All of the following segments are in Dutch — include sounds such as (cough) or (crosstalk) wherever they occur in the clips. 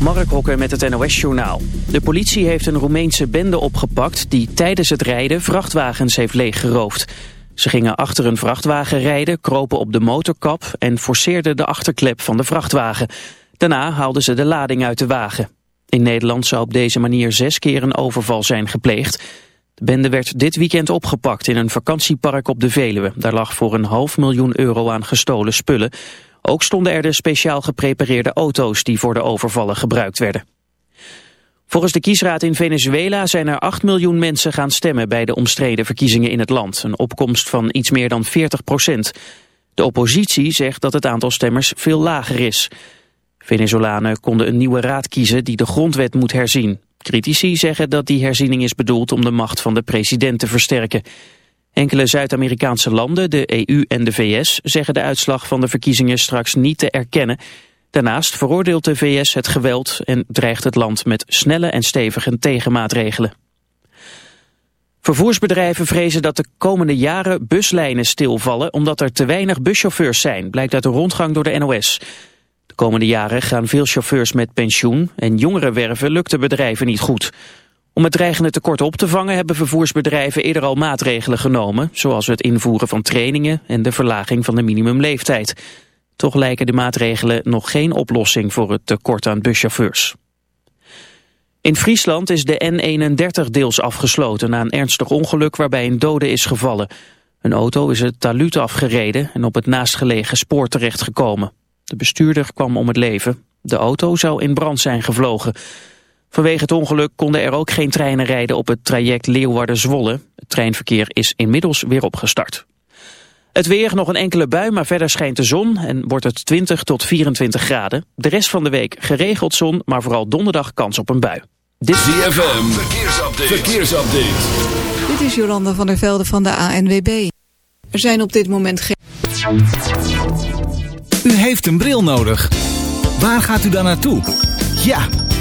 Mark Hokker met het NOS-journaal. De politie heeft een Roemeense bende opgepakt... die tijdens het rijden vrachtwagens heeft leeggeroofd. Ze gingen achter een vrachtwagen rijden, kropen op de motorkap... en forceerden de achterklep van de vrachtwagen. Daarna haalden ze de lading uit de wagen. In Nederland zou op deze manier zes keer een overval zijn gepleegd. De bende werd dit weekend opgepakt in een vakantiepark op de Veluwe. Daar lag voor een half miljoen euro aan gestolen spullen... Ook stonden er de speciaal geprepareerde auto's die voor de overvallen gebruikt werden. Volgens de kiesraad in Venezuela zijn er 8 miljoen mensen gaan stemmen bij de omstreden verkiezingen in het land. Een opkomst van iets meer dan 40 procent. De oppositie zegt dat het aantal stemmers veel lager is. Venezolanen konden een nieuwe raad kiezen die de grondwet moet herzien. Critici zeggen dat die herziening is bedoeld om de macht van de president te versterken. Enkele Zuid-Amerikaanse landen, de EU en de VS, zeggen de uitslag van de verkiezingen straks niet te erkennen. Daarnaast veroordeelt de VS het geweld en dreigt het land met snelle en stevige tegenmaatregelen. Vervoersbedrijven vrezen dat de komende jaren buslijnen stilvallen omdat er te weinig buschauffeurs zijn, blijkt uit de rondgang door de NOS. De komende jaren gaan veel chauffeurs met pensioen en jongere werven lukt de bedrijven niet goed. Om het dreigende tekort op te vangen hebben vervoersbedrijven eerder al maatregelen genomen, zoals het invoeren van trainingen en de verlaging van de minimumleeftijd. Toch lijken de maatregelen nog geen oplossing voor het tekort aan buschauffeurs. In Friesland is de N31 deels afgesloten na een ernstig ongeluk waarbij een dode is gevallen. Een auto is het taluut afgereden en op het naastgelegen spoor terechtgekomen. De bestuurder kwam om het leven. De auto zou in brand zijn gevlogen. Vanwege het ongeluk konden er ook geen treinen rijden op het traject Leeuwarden-Zwolle. Het treinverkeer is inmiddels weer opgestart. Het weer, nog een enkele bui, maar verder schijnt de zon en wordt het 20 tot 24 graden. De rest van de week geregeld zon, maar vooral donderdag kans op een bui. Dit is ZFM, verkeersupdate. verkeersupdate. Dit is Jolanda van der Velde van de ANWB. Er zijn op dit moment geen... U heeft een bril nodig. Waar gaat u dan naartoe? Ja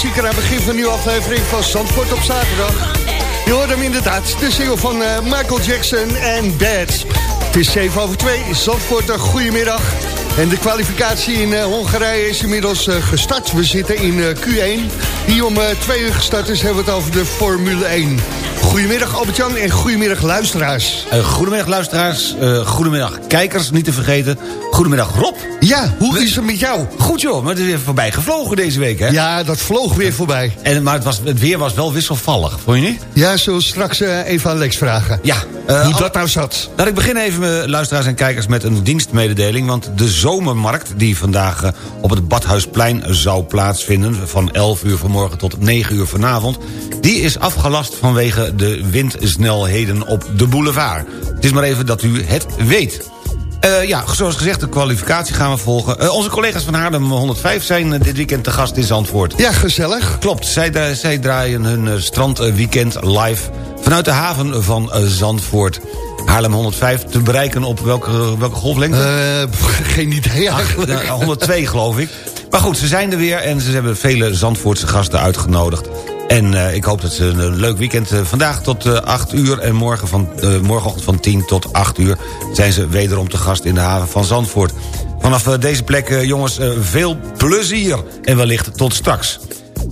Klassieker aan het begin van een nieuwe aflevering van Zandvoort op zaterdag. Je hoort hem inderdaad, de single van uh, Michael Jackson en Bad. Het is 7 over 2, Zandvoort, goedemiddag. En de kwalificatie in uh, Hongarije is inmiddels uh, gestart. We zitten in Q1, die om 2 uur gestart is, hebben we het over de Formule 1. Goedemiddag Albert-Jan en goedemiddag luisteraars. Goedemiddag luisteraars, goedemiddag kijkers, niet te vergeten. Goedemiddag Rob. Ja, hoe is het met jou? Goed joh, maar het is weer voorbij gevlogen deze week hè? Ja, dat vloog weer voorbij. En, maar het, was, het weer was wel wisselvallig, vond je niet? Ja, zullen we straks even aan Lex vragen. Ja. hoe dat nou zat. Laat ik beginnen even, luisteraars en kijkers, met een dienstmededeling. Want de zomermarkt die vandaag op het Badhuisplein zou plaatsvinden... van 11 uur vanmorgen tot 9 uur vanavond... die is afgelast vanwege de windsnelheden op de boulevard. Het is maar even dat u het weet. Uh, ja, zoals gezegd, de kwalificatie gaan we volgen. Uh, onze collega's van Haarlem 105 zijn uh, dit weekend te gast in Zandvoort. Ja, gezellig. Klopt, zij, zij draaien hun strandweekend live... vanuit de haven van Zandvoort. Haarlem 105 te bereiken op welke, welke golflengte? (laughs) geen idee eigenlijk. Ach, 102 geloof ik. Maar goed, ze zijn er weer en ze hebben vele Zandvoortse gasten uitgenodigd. En uh, ik hoop dat ze een leuk weekend... Uh, vandaag tot uh, 8 uur en morgen van, morgenochtend van 10 tot 8 uur... zijn ze wederom te gast in de haven van Zandvoort. Vanaf deze plek, jongens, veel plezier en wellicht tot straks.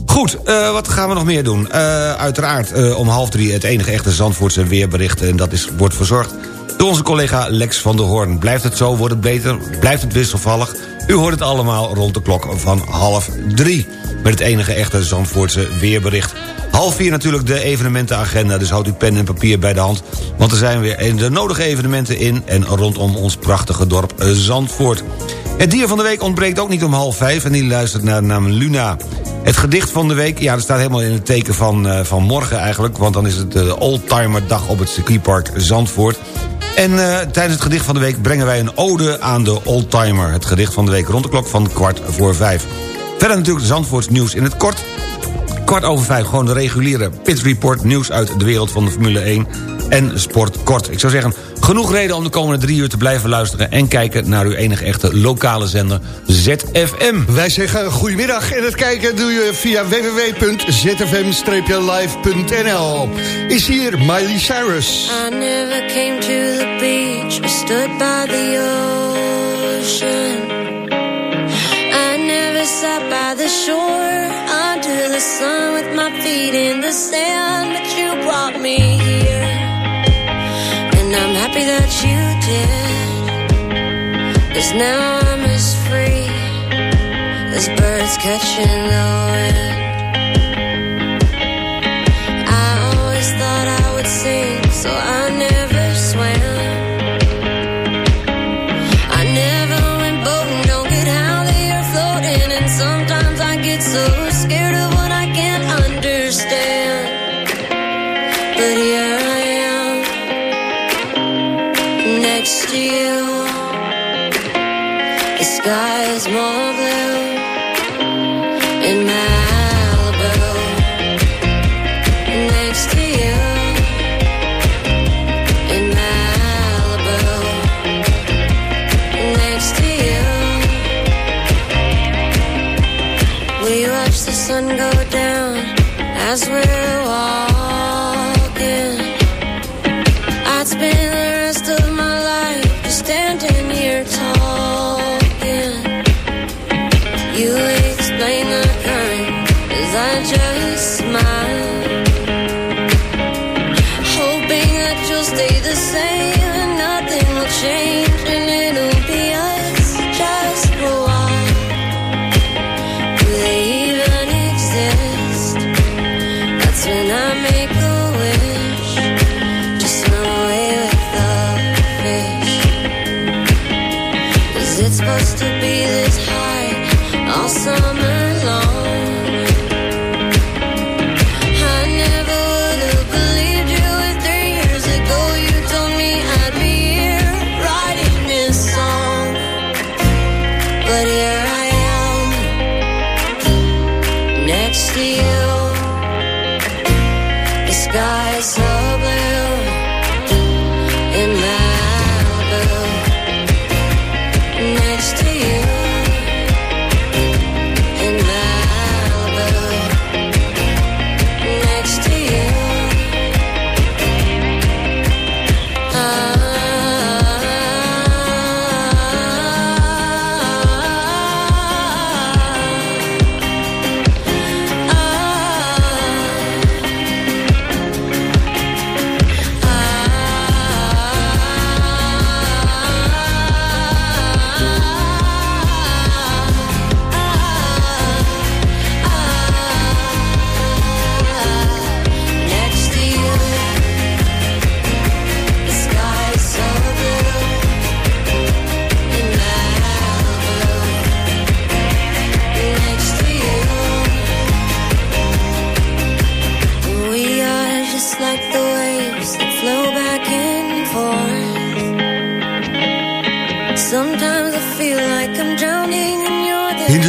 Goed, wat gaan we nog meer doen? uiteraard om half drie het enige echte Zandvoortse weerbericht... en dat is, wordt verzorgd door onze collega Lex van der Hoorn. Blijft het zo, wordt het beter, blijft het wisselvallig... U hoort het allemaal rond de klok van half drie. Met het enige echte Zandvoortse weerbericht. Half vier natuurlijk de evenementenagenda, dus houd uw pen en papier bij de hand. Want er zijn weer de nodige evenementen in en rondom ons prachtige dorp Zandvoort. Het dier van de week ontbreekt ook niet om half vijf en die luistert naar de naam Luna. Het gedicht van de week, ja, dat staat helemaal in het teken van, uh, van morgen eigenlijk... want dan is het de Oldtimer dag op het circuitpark Zandvoort... En tijdens het gedicht van de week brengen wij een ode aan de oldtimer. Het gedicht van de week rond de klok van kwart voor vijf. Verder natuurlijk Zandvoorts nieuws in het kort. Kwart over vijf gewoon de reguliere Pit Report nieuws uit de wereld van de Formule 1 en sport kort. Ik zou zeggen, genoeg reden om de komende drie uur te blijven luisteren... en kijken naar uw enige echte lokale zender ZFM. Wij zeggen goedemiddag en het kijken doe je via www.zfm-live.nl. Is hier Miley Cyrus. I never came to the beach, I stood by the ocean. Sat by the shore, under the sun with my feet in the sand, but you brought me here. And I'm happy that you did. Cause now I'm as free as birds catching the wind. I always thought I would sing, so I never The sky is more blue in Malibu. Next to you in Malibu. Next to you, we watch the sun go down as we're walking. I'd spend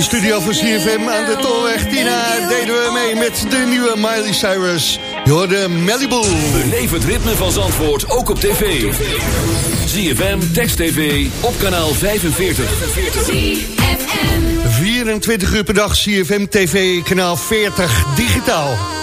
studio van CFM aan de Tolweg Tina deden we mee met de nieuwe Miley Cyrus. Je hoorde Malibu. Beleef het ritme van Zandvoort ook op tv. ZFM, Text TV, op kanaal 45. 24 uur per dag CFM TV, kanaal 40, digitaal.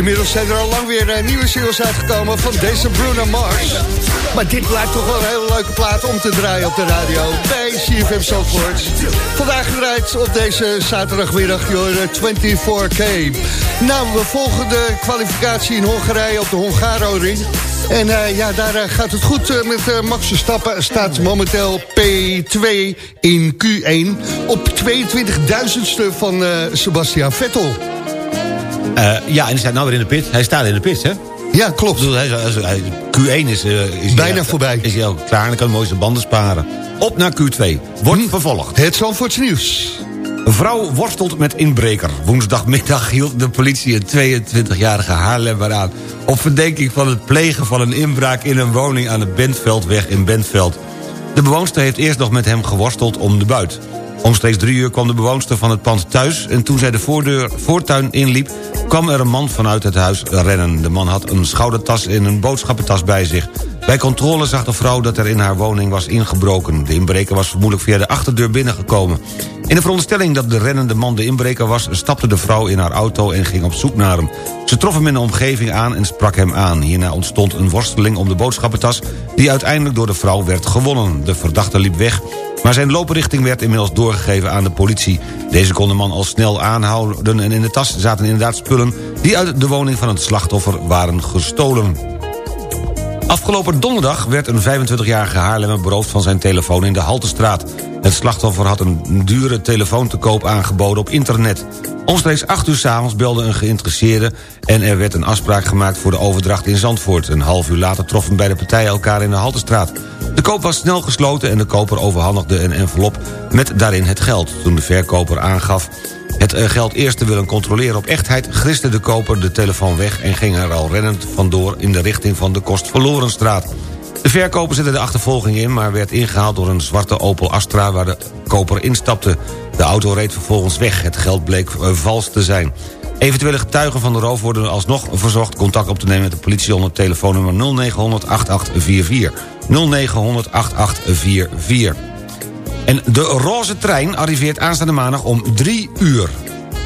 Inmiddels zijn er al lang weer eh, nieuwe singles uitgekomen van deze Bruno Mars. Maar dit blijft toch wel een hele leuke plaat om te draaien op de radio bij CFM Zandvoort. Vandaag gedraaid op deze zaterdagmiddag, je 24K. Nou, we volgen de kwalificatie in Hongarije op de Hongaro-ring. En eh, ja, daar eh, gaat het goed met Max Verstappen. Staat momenteel P2 in Q1 op 22.000ste van Sebastian Vettel. Eh, ja, en hij staat nou weer in de pit. Hij staat in de pit, hè? Ja, klopt. Bedoel, hij, hij- hij- Q1 is... eh, is Bijna hij- voorbij. Is hij al klaar en dan kan hij mooiste banden sparen. Op naar Q2. Wordt vervolgd. Het Zandvoorts nieuws. Een vrouw worstelt met inbreker. Woensdagmiddag hield de politie een 22-jarige Haarlemmer aan... op verdenking van het plegen van een inbraak in een woning aan de Bentveldweg in Bentveld. De bewoonster heeft eerst nog met hem geworsteld om de buit. Omstreeks drie uur kwam de bewoonster van het pand thuis... en toen zij de voordeur, voortuin inliep, kwam er een man vanuit het huis rennen. De man had een schoudertas en een boodschappentas bij zich. Bij controle zag de vrouw dat er in haar woning was ingebroken. De inbreker was vermoedelijk via de achterdeur binnengekomen. In de veronderstelling dat de rennende man de inbreker was... stapte de vrouw in haar auto en ging op zoek naar hem. Ze trof hem in de omgeving aan en sprak hem aan. Hierna ontstond een worsteling om de boodschappentas... die uiteindelijk door de vrouw werd gewonnen. De verdachte liep weg, maar zijn looprichting werd inmiddels doorgegeven aan de politie. Deze kon de man al snel aanhouden en in de tas zaten inderdaad spullen... die uit de woning van het slachtoffer waren gestolen. Afgelopen donderdag werd een 25-jarige Haarlemmer beroofd van zijn telefoon in de Haltestraat. Het slachtoffer had een dure telefoon te koop aangeboden op internet. Omstreeks 8 uur s'avonds belde een geïnteresseerde... en er werd een afspraak gemaakt voor de overdracht in Zandvoort. Een half uur later troffen beide partijen elkaar in de Haltestraat. De koop was snel gesloten en de koper overhandigde een envelop... met daarin het geld. Toen de verkoper aangaf het eh, geld eerst te willen controleren op echtheid... griste de koper de telefoon weg en ging er al rennend vandoor... in de richting van de Kostverlorenstraat. De verkoper zette de achtervolging in... maar werd ingehaald door een zwarte Opel Astra... waar de koper instapte. De auto reed vervolgens weg. Het geld bleek eh, vals te zijn. Eventuele getuigen van de roof worden alsnog verzocht... contact op te nemen met de politie onder telefoonnummer 0900 8844. 0900 8844. En de roze trein arriveert aanstaande maandag om 3 uur.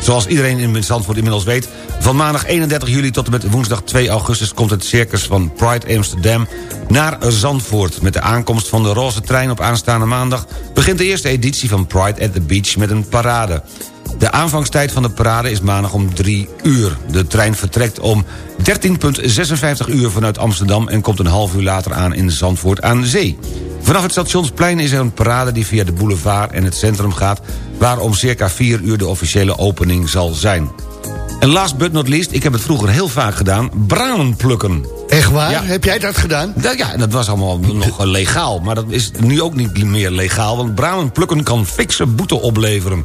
Zoals iedereen in Zandvoort inmiddels weet... van maandag 31 juli tot en met woensdag 2 augustus... komt het circus van Pride Amsterdam naar Zandvoort. Met de aankomst van de roze trein op aanstaande maandag... begint de eerste editie van Pride at the Beach met een parade. De aanvangstijd van de parade is maandag om 3 uur. De trein vertrekt om 13.56 uur vanuit Amsterdam... en komt een half uur later aan in Zandvoort aan zee. Vanaf het stationsplein is er een parade die via de boulevard en het centrum gaat... waar om circa 4 uur de officiële opening zal zijn. En last but not least, ik heb het vroeger heel vaak gedaan... bramen plukken. Echt waar? Ja. Heb jij dat gedaan? Dat, ja, dat was allemaal nog (laughs) legaal. Maar dat is nu ook niet meer legaal... want bramen plukken kan fikse boete opleveren.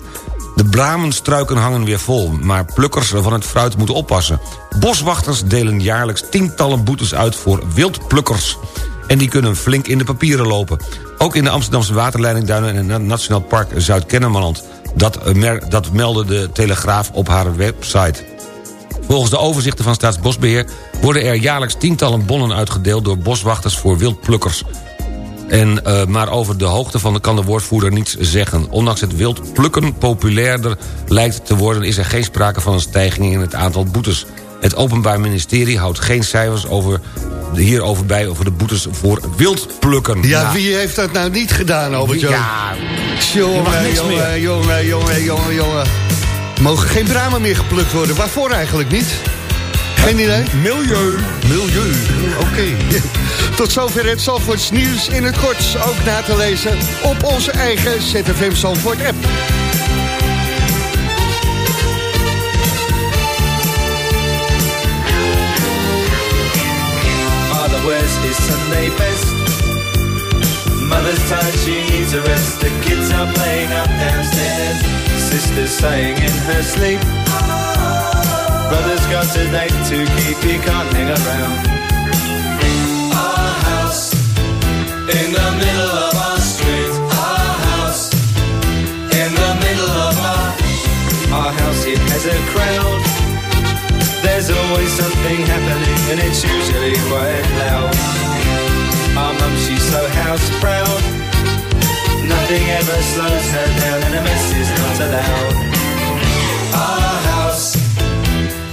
De bramenstruiken hangen weer vol, maar plukkers van het fruit moeten oppassen. Boswachters delen jaarlijks tientallen boetes uit voor wildplukkers. En die kunnen flink in de papieren lopen. Ook in de Amsterdamse waterleidingduinen en het Nationaal Park Zuid-Kennemerland. Dat, eh, dat meldde de Telegraaf op haar website. Volgens de overzichten van Staatsbosbeheer... worden er jaarlijks tientallen bonnen uitgedeeld... door boswachters voor wildplukkers. En, uh, maar over de hoogte van de kan de woordvoerder niets zeggen. Ondanks het wild plukken populairder lijkt te worden... is er geen sprake van een stijging in het aantal boetes. Het Openbaar Ministerie houdt geen cijfers over, hierover bij... over de boetes voor wildplukken. Ja, Nou, wie heeft dat nou niet gedaan, Albert Jan? Ja, jongen, jongen, jongen, jongen, jongen, jongen. Mogen geen bramen meer geplukt worden? Waarvoor eigenlijk niet? Geen idee? milieu. Milieu, oké. (laughs) Tot zover het Zandvoorts nieuws in het kort. Ook na te lezen op onze eigen ZFM Zandvoort app. Father wears his Sunday best. Mother's tired, she needs a rest. The kids are playing up downstairs. Sister's saying in her sleep. Brother's got a date to keep, he can't hang around. Our house in the middle of our street. Our house in the middle of our our house. It has a crowd. There's always something happening, and it's usually quite loud. Our mum, she's so house proud. Nothing ever slows her down, and a mess is not allowed. Our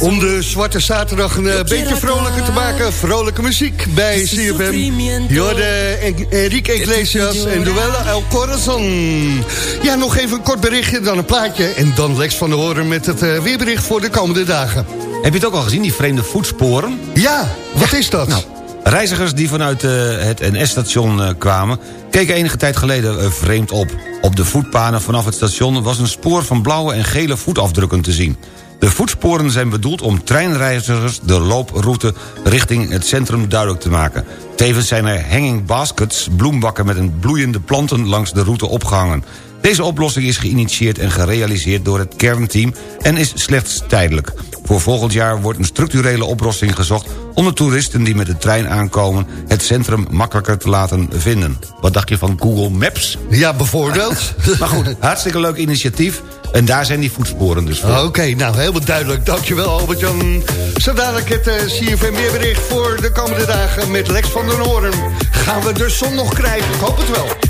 Om de Zwarte Zaterdag een eh, beetje vrolijker te maken. Vrolijke muziek bij CFM. Jorde en Enrique Iglesias en Duella El Corazon. Ja, nog even een kort berichtje, dan een plaatje. En dan Lex van der Hoorn met het eh, weerbericht voor de komende dagen. Heb je het ook al gezien, die vreemde voetsporen? Ja, wat is dat? Nou, reizigers die vanuit eh, het NS-station kwamen... keken enige tijd geleden vreemd op. Op de voetpanen vanaf het station was een spoor van blauwe en gele voetafdrukken te zien. De voetsporen zijn bedoeld om treinreizigers de looproute richting het centrum duidelijk te maken. Tevens zijn er hanging baskets, bloembakken met een bloeiende planten langs de route opgehangen. Deze oplossing is geïnitieerd en gerealiseerd door het kernteam en is slechts tijdelijk. Voor volgend jaar wordt een structurele oplossing gezocht... om de toeristen die met de trein aankomen... het centrum makkelijker te laten vinden. Wat dacht je van Google Maps? Ja, bijvoorbeeld. (laughs) maar goed, hartstikke leuk initiatief. En daar zijn die voetsporen dus voor. Oké, nou helemaal duidelijk. Dankjewel Albert-Jan. Zo dadelijk het uh, CFM weerbericht voor de komende dagen met Lex van den Hoorn. Gaan we de zon nog krijgen? Ik hoop het wel.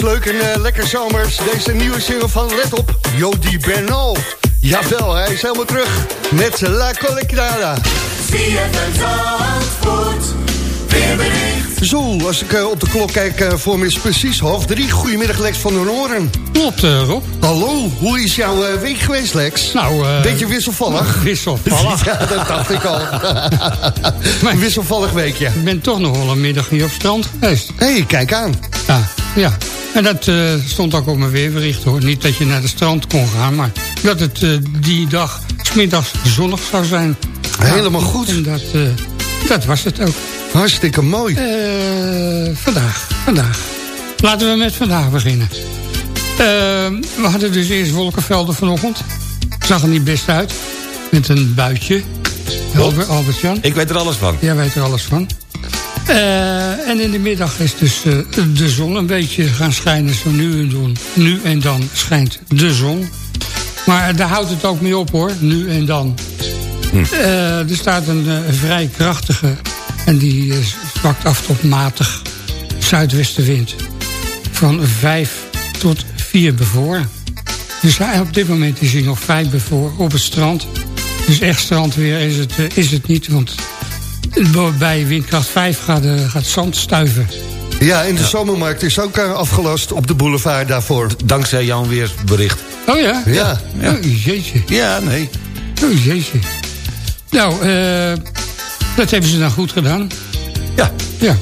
Is leuk en eh, lekker zomers. Deze nieuwe single van Let Op, Jody Bernal. Jawel, hij is helemaal terug met La Collectada. Zo, als ik eh, op de klok kijk, eh, voor me is precies half drie. Goedemiddag Lex van den Oren. Klopt, eh, Rob. Hallo, hoe is jouw week geweest Lex? Nou, eh, Beetje wisselvallig. (laughs) Wisselvallig. (laughs) ja, dat dacht ik al. (laughs) Een wisselvallig weekje. Ik ben toch nog wel een middag hier op het strand geweest. Hé, hey, kijk aan. Ja, ja. En dat eh, stond ook op mijn weerbericht hoor. Niet dat je naar de strand kon gaan, maar dat het eh, die dag smiddags zonnig zou zijn. Helemaal Ja, goed. En dat, eh, dat was het ook. Hartstikke mooi. Vandaag, vandaag. Laten we met vandaag beginnen. Eh, we hadden dus eerst wolkenvelden vanochtend. Zag er niet best uit. Met een buitje. Albert, Albert-Jan. Ik weet er alles van. Jij weet er alles van. Eh, en in de middag is dus eh, de zon een beetje gaan schijnen. Zo nu en, dan, nu en dan schijnt de zon. Maar daar houdt het ook mee op hoor, nu en dan. Eh, er staat een vrij krachtige en die zwakt af tot matig zuidwestenwind. Van 5 tot 4 bevoor. Dus op dit moment is hij nog 5 bevoor op het strand. Dus echt strandweer is het, is het niet, want bij windkracht 5 gaat, eh, gaat zand stuiven. Ja, en de zomermarkt is ook eh, afgelast op de boulevard daarvoor. Dankzij jouw weersbericht. Oh ja? Ja. Oh jeetje. Ja, nee. Oh jeetje. Nou, eh, dat hebben ze dan goed gedaan. Ja. Ja.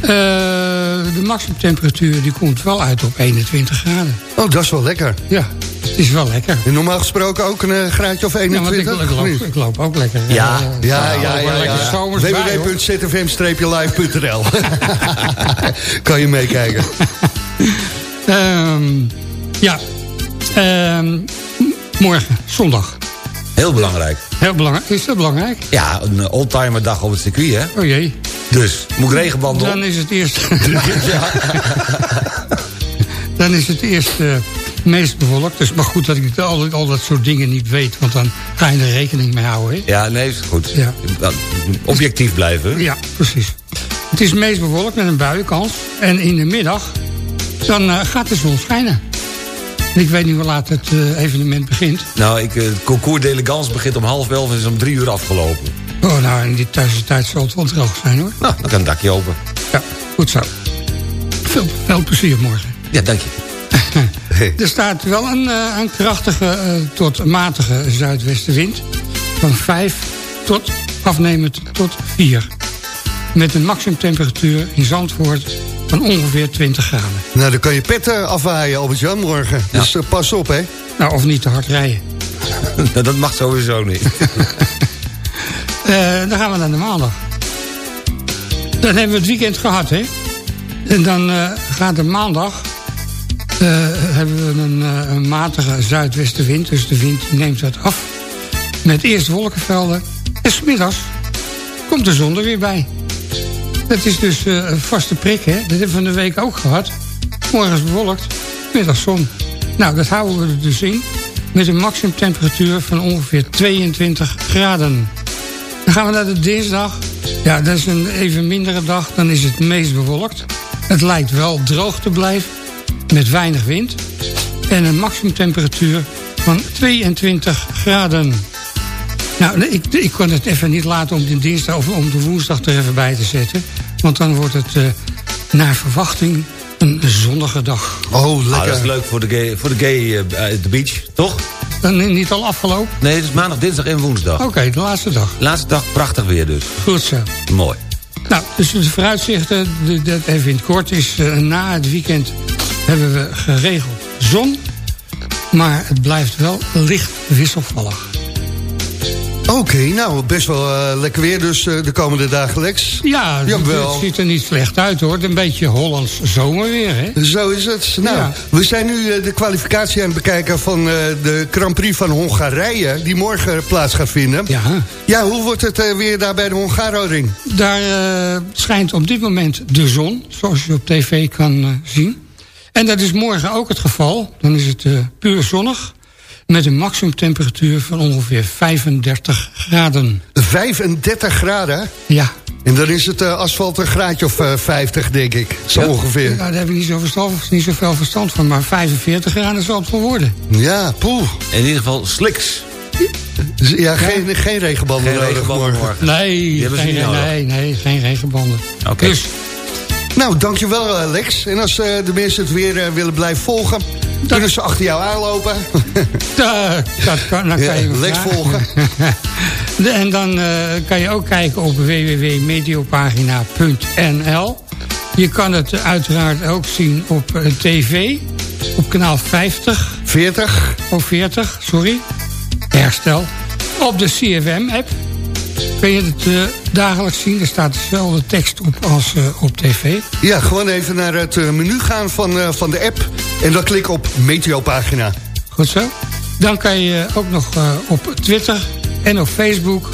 Eh, de maximumtemperatuur die komt wel uit op 21 graden. Oh, dat is wel lekker. Ja, het is wel lekker. En normaal gesproken ook een eh, graadje of Ja, want 21? ik, ik, loop, niet? ik loop ook lekker. Ja, eh, ja, ja, ja. ja. hoor. www.zfm-live.nl (laughs) Kan je meekijken. (laughs) Ehm, ja, Ehm, morgen, zondag. Heel belangrijk. Heel belangrijk. Is dat belangrijk? Ja, een eh, oldtimer dag op het circuit, hè? Oh jee. Dus, moet ik regenbanden op? Dan is het eerst... (laughs) dan is het eerst eh, meest bewolkt. Dus maar goed dat ik al, al dat soort dingen niet weet. Want dan ga je er rekening mee houden. Hè? Ja, nee, is goed. Ja. Objectief blijven. Ja, precies. Het is meest bewolkt met een buienkans. En in de middag, dan eh, gaat de zon schijnen. En ik weet niet hoe laat het eh, evenement begint. Nou, ik, eh, het concours d'elegance begint om half elf en is om drie uur afgelopen. Oh, nou, in die tussentijd zal het wel droog zijn, hoor. Nou, dan kan het dakje open. Ja, goed zo. Veel, veel plezier morgen. Ja, dank je. Er staat wel een, eh, een krachtige eh, tot matige zuidwestenwind. Van 5 tot afnemend tot 4. Met een maximumtemperatuur in Zandvoort van ongeveer 20 graden. Nou, dan kan je pet eh, afwaaien, Albert-Jan, morgen. Dus eh, pas op, hè. Nou, of niet te hard rijden. (laughs) Nou, dat mag sowieso niet. (laughs) Dan gaan we naar de maandag. Dan hebben we het weekend gehad, hè. En dan gaat de maandag... hebben we een, eh, een matige zuidwestenwind. Dus de wind neemt wat af. Met eerst wolkenvelden. En smiddags komt de zon er weer bij. Dat is dus eh, een vaste prik, hè. Dat hebben we van de week ook gehad. Morgens bewolkt, middags zon. Nou, dat houden we er dus in. Met een maximumtemperatuur van ongeveer 22 graden. Dan gaan we naar de dinsdag. Ja, dat is een even mindere dag. Dan is het meest bewolkt. Het lijkt wel droog te blijven. Met weinig wind. En een maximumtemperatuur van 22 graden. Nou, ik, ik kon het even niet laten om de dinsdag of om de woensdag er even bij te zetten. Want dan wordt het eh, naar verwachting een zonnige dag. Oh, Ah, dat is leuk voor de gay, voor de gay eh, the beach, toch? Dan niet al afgelopen? Nee, het is maandag, dinsdag en woensdag. Oké, de laatste dag. Laatste dag, prachtig weer dus. Goed zo. Mooi. Nou, dus de vooruitzichten, de- dat even in het kort, is eh, na het weekend hebben we geregeld zon. Maar het blijft wel licht wisselvallig. Oké, nou, best wel eh, lekker weer dus eh, de komende dagen, Lex. Ja, het, Jawel. het ziet er niet slecht uit hoor. Een beetje Hollands zomerweer, hè? Zo is het. Nou, Ja. we zijn nu eh, de kwalificatie aan het bekijken van de Grand Prix van Hongarije... die morgen plaats gaat vinden. Ja. Ja, hoe wordt het weer daar bij de Hongaroring? Daar schijnt op dit moment de zon, zoals je op tv kan zien. En dat is morgen ook het geval. Dan is het eh, puur zonnig. Met een maximumtemperatuur van ongeveer 35 graden. 35 graden? Ja. En dan is het eh, asfalt een graadje of eh, 50, denk ik. Zo Ja. ongeveer. Ja, daar heb ik niet, zo verstand, niet zoveel verstand van. Maar 45 graden zal het wel worden. Ja, poeh. In ieder geval sliks. Ja, geen, geen regenbanden Geen nodig regenbanden morgen. morgen. Nee, Die hebben ze geen, niet nodig. nee, nee, geen regenbanden. Oké. Dus Nou, dankjewel eh, Lex. En als eh, de mensen het weer eh, willen blijven volgen... kunnen ze achter jou aanlopen. (laughs) da- dat kan, dan Ja, kan je Lex vragen. volgen. (laughs) En dan kan je ook kijken op www.mediopagina.nl. Je kan het uiteraard ook zien op tv, op kanaal 50. 40. Of 40, sorry. Herstel. Op de CFM-app kun je het eh, dagelijks zien. Er staat dezelfde tekst op als eh, op tv. Ja, gewoon even naar het eh, menu gaan van, van de app. En dan klik op Meteopagina. Goed zo. Dan kan je ook nog op Twitter en op Facebook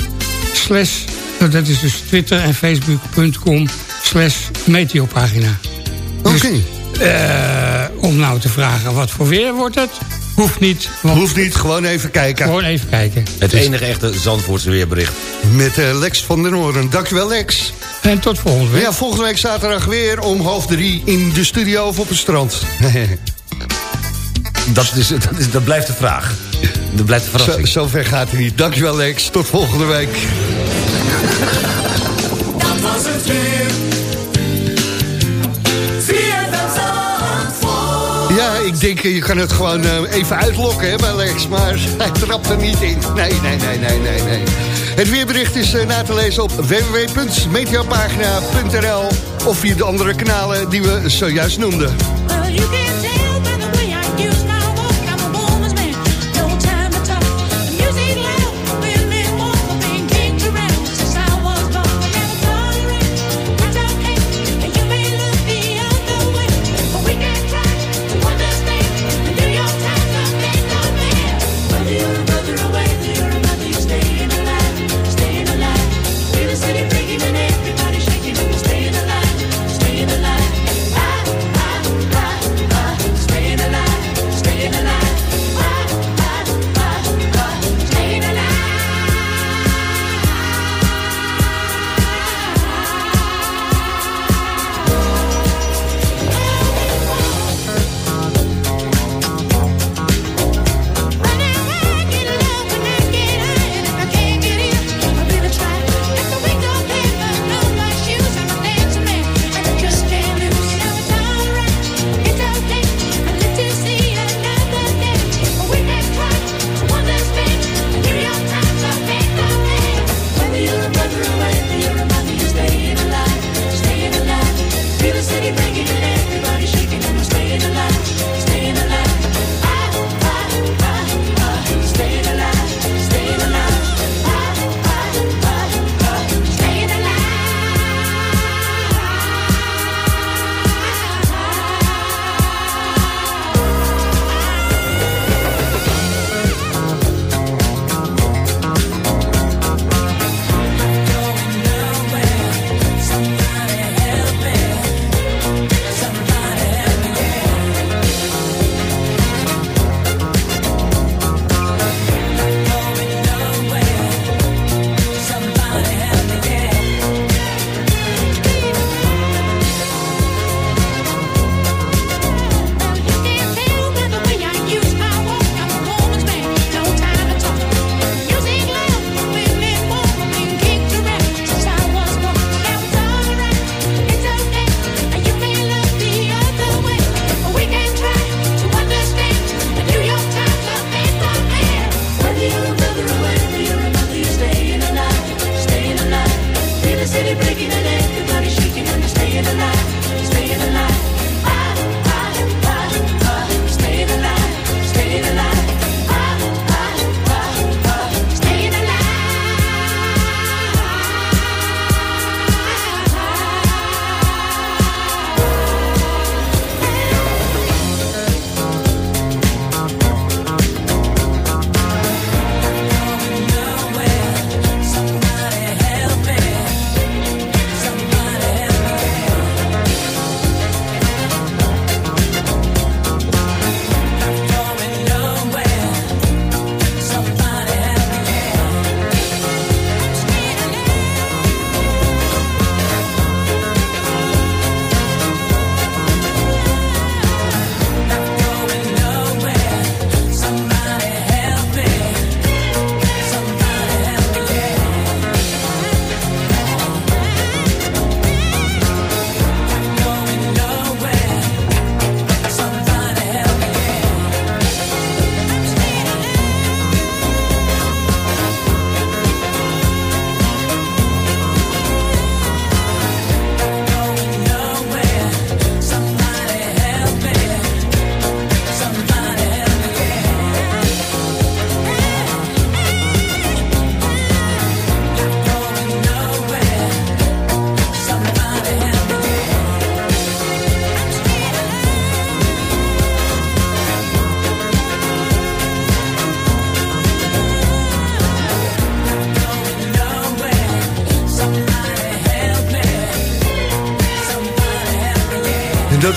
slash, nou, dat is dus Twitter en Facebook.com slash meteopagina. Oké. Eh, om nou te vragen wat voor weer wordt het, hoeft niet. Want Hoeft niet, gewoon even kijken. Gewoon even kijken. Het enige echte Zandvoortse weerbericht. Met eh, Lex van den Hoorn. Dankjewel Lex. En tot volgende week. Ja, volgende week zaterdag weer om half drie in de studio of op het strand. (laughs) Dat, is, dat, is, dat blijft de vraag. Dat blijft de Zo, verrassing. zover gaat het niet. Dankjewel Lex. Tot volgende week. Dat was het weer. Denk je kan het gewoon eh, even uitlokken hè, bij Lex. Maar (laughs) hij trapt er niet in. Nee, nee, nee, nee, nee, nee. Het weerbericht is eh, na te lezen op www.meteopagina.nl of via de andere kanalen die we zojuist noemden.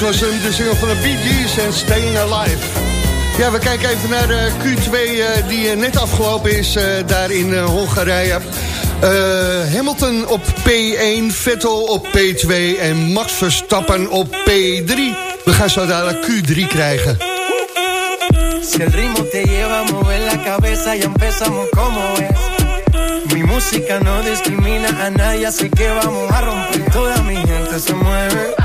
Was hem, de single van de Bee Gees en Staying Alive. Ja, we kijken even naar de Q2 uh, die uh, net afgelopen is daar in Hongarije. Hamilton op P1, Vettel op P2 en Max Verstappen op P3. We gaan zo dadelijk Q3 krijgen. Si el ritmo. Mi música no discrimina a nadie, así que vamos a romper. Toda mi gente se mueve.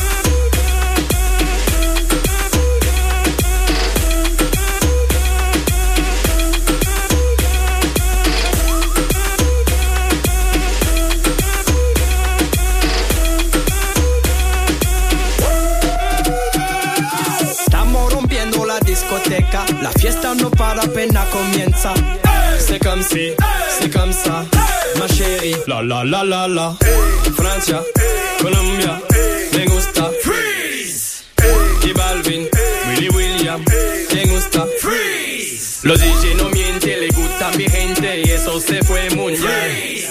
Para, apenas comienza. C'est comme si, c'est comme ça, ma chérie. La la la la la. Francia, Colombia, me gusta. Freeze. Y Balvin, Willy William, me gusta. Freeze. Los DJ no mienten, le gusta a mi gente y eso se fue muy bien.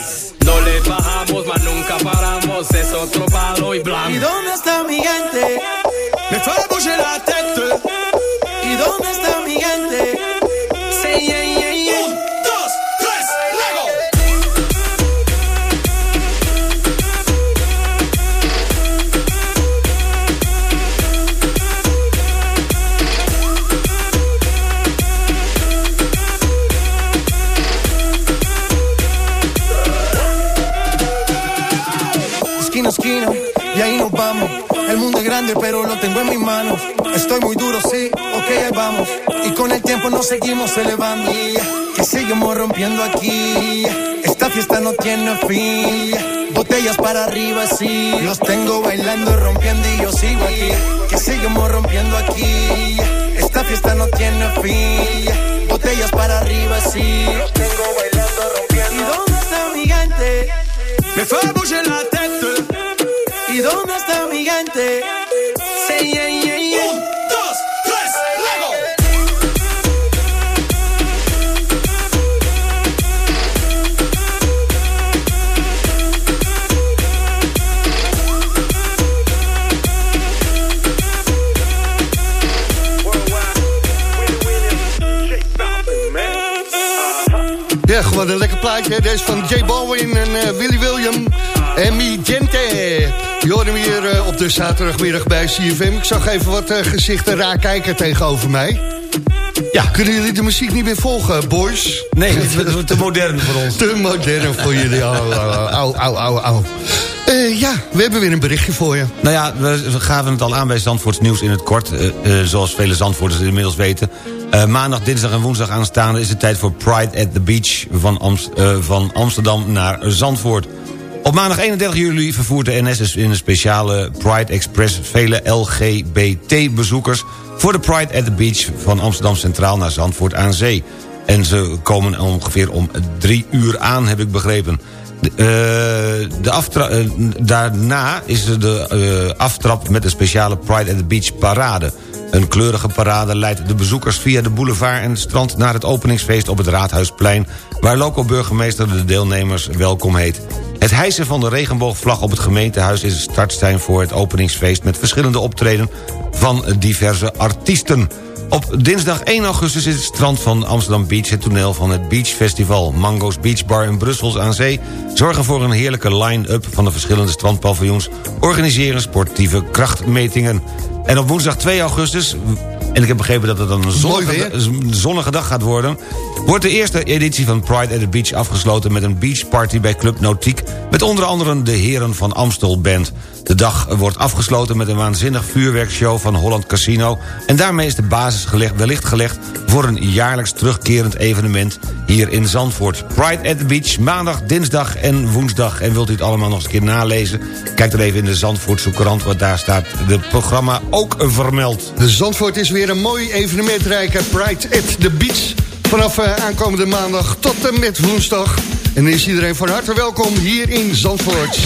No le bajamos, mas nunca paramos, es otro palo y blanco. ¿Y dónde está mi gente? Nos seguimos elevando. Que seguimos rompiendo aquí. Esta fiesta no tiene fin. Botellas para arriba, sí. Los tengo bailando, rompiendo y yo sigo aquí. Que seguimos rompiendo aquí. Esta fiesta no tiene fin. Botellas para arriba, sí. Los tengo bailando, rompiendo. ¿Y dónde está mi gente? Me fue a la tête. ¿Y dónde está mi gente? Say yeah, yeah, Gewoon een lekker plaatje. Deze van J Balwin en uh, Willy William en Mi Gente. Je hem hier uh, op de zaterdagmiddag bij CFM. Ik zag even wat uh, gezichten raar kijken tegenover mij. Ja, kunnen jullie de muziek niet meer volgen, boys? Nee, het is te modern voor ons. (laughs) Te modern voor jullie. Au, au, au, au, au. Ja, we hebben weer een berichtje voor je. Nou ja, we gaven het al aan bij Zandvoorts Nieuws in het kort. Uh, uh, zoals vele Zandvoorters inmiddels weten. maandag, dinsdag en woensdag aanstaande is het tijd voor Pride at the Beach... van, van Amsterdam naar Zandvoort. Op maandag 31 juli vervoert de NS in een speciale Pride Express... vele LGBT-bezoekers voor de Pride at the Beach... van Amsterdam Centraal naar Zandvoort aan Zee. En ze komen ongeveer om drie uur aan, heb ik begrepen... Uh, de uh, daarna is er de uh, aftrap met de speciale Pride at the Beach parade. Een kleurige parade leidt de bezoekers via de boulevard en het strand... naar het openingsfeest op het Raadhuisplein... waar loco-burgemeester de deelnemers welkom heet. Het hijsen van de regenboogvlag op het gemeentehuis is het startstein voor het openingsfeest... met verschillende optreden van diverse artiesten. Op dinsdag 1 augustus is het strand van Amsterdam Beach... het toneel van het Beach Festival. Mango's Beach Bar in Brussels aan Zee... zorgen voor een heerlijke line-up van de verschillende strandpaviljoens... organiseren sportieve krachtmetingen. En op woensdag 2 augustus... en ik heb begrepen dat het een zonnige, zonnige dag gaat worden... wordt de eerste editie van Pride at the Beach afgesloten... met een beachparty bij Club Nautiek... met onder andere de Heren van Amstel Band... De dag wordt afgesloten met een waanzinnig vuurwerkshow van Holland Casino... en daarmee is de basis gelegd, wellicht gelegd voor een jaarlijks terugkerend evenement hier in Zandvoort. Pride at the Beach, maandag, dinsdag en woensdag. En wilt u het allemaal nog eens een keer nalezen? Kijk dan even in de Zandvoortse krant, want daar staat het programma ook vermeld. De Zandvoort is weer een mooi evenementrijke Pride at the Beach... vanaf uh, aankomende maandag tot en met woensdag. En is iedereen van harte welkom hier in Zandvoort.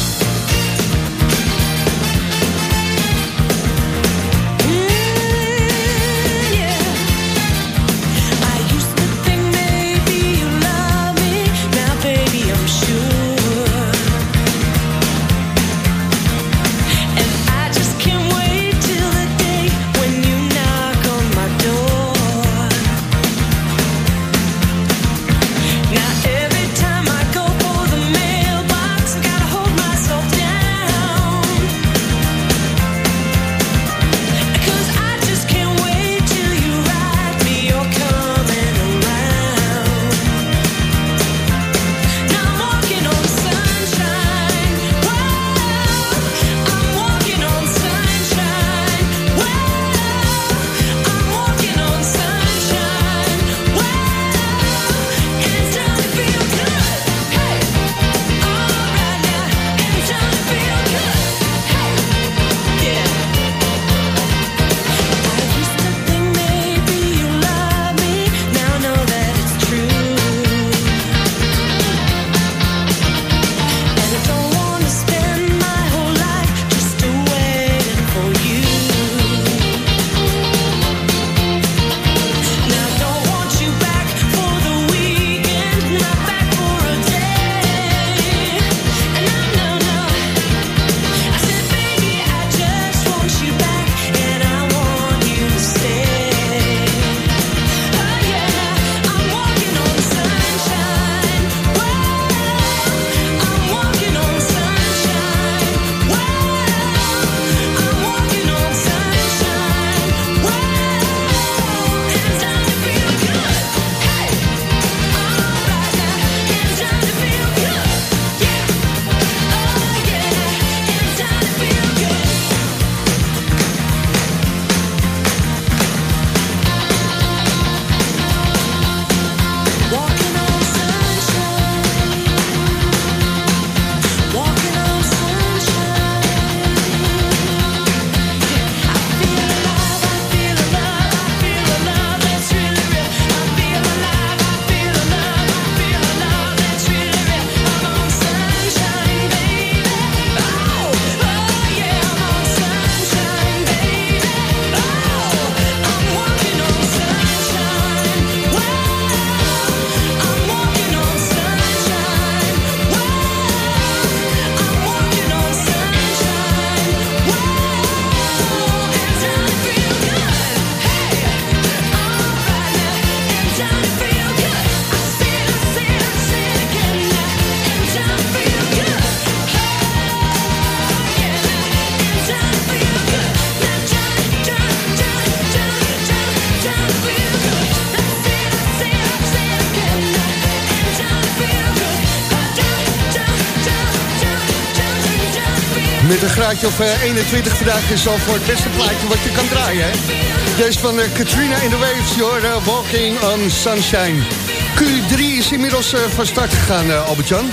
Graadje of eh, 21 vandaag is al voor het beste plaatje wat je kan draaien. Hè? Deze van eh, Katrina in the Waves, je hoorde Walking on Sunshine. Q3 is inmiddels eh, van start gegaan, eh, Albert-Jan.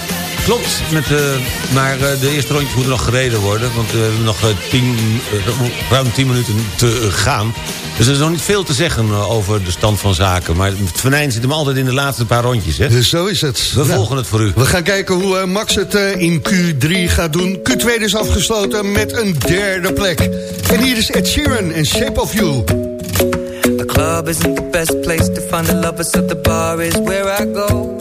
Klopt, met, eh, maar eh, de eerste rondjes moeten nog gereden worden. Want eh, we hebben nog tien, ruim 10 minuten te gaan. Dus er is nog niet veel te zeggen over de stand van zaken. Maar het venijn zit hem altijd in de laatste paar rondjes. Hè? Dus zo is het. We Nou, volgen het voor u. We gaan kijken hoe Max het in Q3 gaat doen. Q2 is afgesloten met een derde plek. En hier is Ed Sheeran en Shape of You. The club isn't the best place to find the lovers, so the bar is where I go.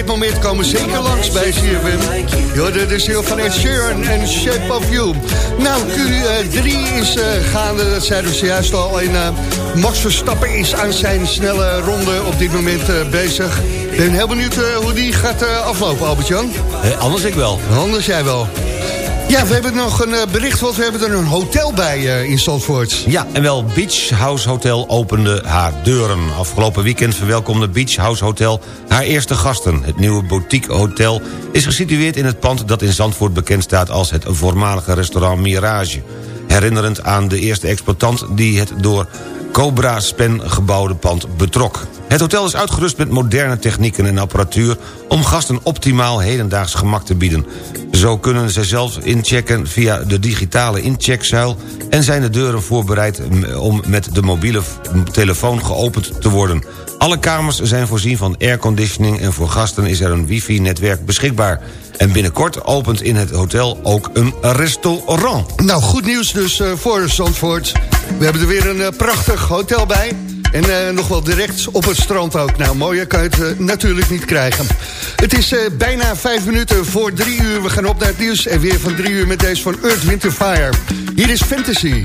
dit moment komen zeker langs bij CFM. Hoorde de ziel van Ed Sheeran en Shape of You. Nou, Q3 is eh, gaande, dat zeiden we zojuist al. En eh, Max Verstappen is aan zijn snelle ronde op dit moment eh, bezig. Ik ben heel benieuwd eh, hoe die gaat eh, aflopen, Albert-Jan. Eh, anders ik wel. Anders jij wel. Ja, we hebben nog een eh, bericht, want we hebben er een hotel bij eh, in Zandvoort. Ja, en wel Beach House Hotel opende haar deuren. Afgelopen weekend verwelkomde Beach House Hotel haar eerste gasten. Het nieuwe boutique hotel is gesitueerd in het pand dat in Zandvoort bekend staat als het voormalige restaurant Mirage. Herinnerend aan de eerste exploitant die het door Cobra Spen gebouwde pand betrok. Het hotel is uitgerust met moderne technieken en apparatuur... om gasten optimaal hedendaags gemak te bieden. Zo kunnen ze zelfs inchecken via de digitale incheckzuil... en zijn de deuren voorbereid om met de mobiele telefoon geopend te worden. Alle kamers zijn voorzien van airconditioning... en voor gasten is er een wifi-netwerk beschikbaar. En binnenkort opent in het hotel ook een restaurant. Nou, goed nieuws dus eh, voor Zandvoort. We hebben er weer een eh, prachtig hotel bij. En eh, nog wel direct op het strand ook. Nou, mooier kan je het eh, natuurlijk niet krijgen. Het is eh, bijna vijf minuten voor drie uur. We gaan op naar het nieuws en weer van drie uur met deze van Earth, Winter, Fire. Hier is Fantasy.